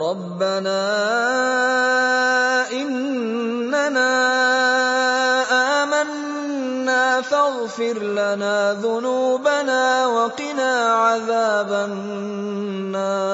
رَبَّنَا إِنَّنَا آمَنَّا فَاغْفِرْ لَنَا ذُنُوبَنَا وَقِنَا عَذَابَ النَّارِ